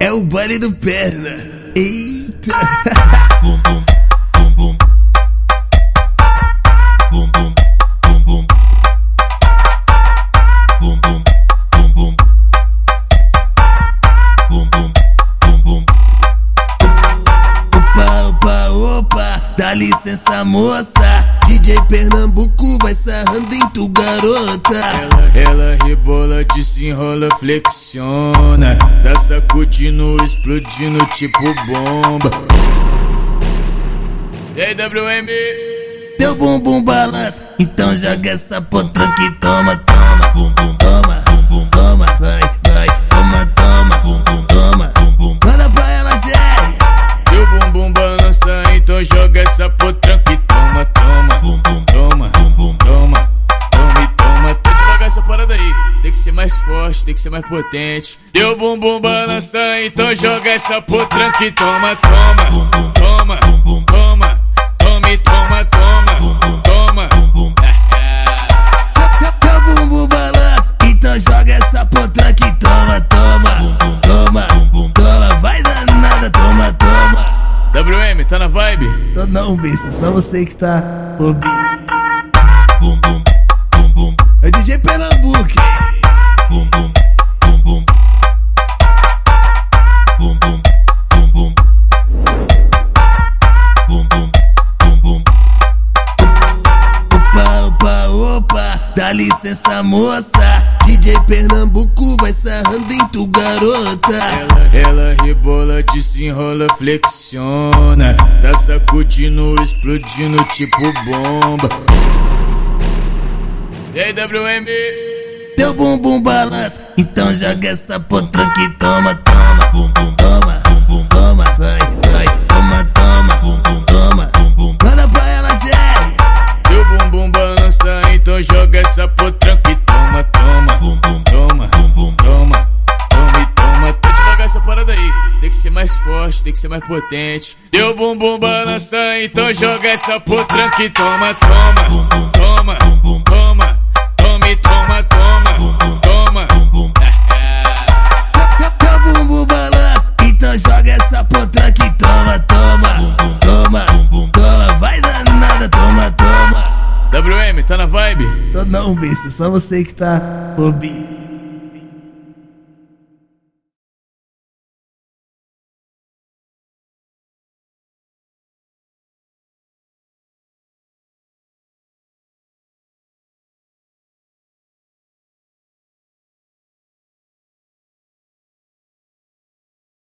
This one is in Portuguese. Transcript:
É o baile do perna. Eita. Bum bum bum bum. Bum bum bum bum. Bum bum bum bum. Bum bum bum bum. Opa, opa, opa, dá licença moça. DJ Pernambuco vai sarrando em tu garota. Ela, ela rebola, desenrola, flexiona. Tá sacudindo, explodindo tipo bomba. E aí, WM? Teu bumbum balança, então joga essa potranca e toma, toma, Bum bum toma, bum bum. toma, mais forte, tem que ser mais potente. Teu bumbum balança, então joga essa potranca e toma, toma. Toma, bum. toma, toma e toma, toma, toma. Bum bum. Teu, teu bumbum balança, então joga essa potranca e toma, toma, toma, toma, vai danada, toma, toma. WM, tá na vibe? Tô não, bicho, só você que tá ouvindo. Bum bum bum bum. É DJ Pernambuco. Dá licença moça. DJ Pernambuco vai sarrando em tu garota. Ela, ela rebola, desenrola, flexiona. Tá sacudindo, explodindo tipo bomba. E aí, WM? Teu bumbum balança, então joga essa potranca e toma, toma, Bum então joga essa potranca e toma, toma. Bum bum Toma, bum bum. toma, toma e toma. Tá devagar essa parada aí. Tem que ser mais forte, tem que ser mais potente. Teu bumbum balança, então joga essa potranca e toma, toma. Toma, toma, toma e toma, toma, toma. bum. Teu, teu bumbum balança, então joga essa potranca tá na vibe? Tô não, bicho, só você que tá ouvindo.